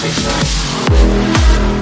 Six, nine.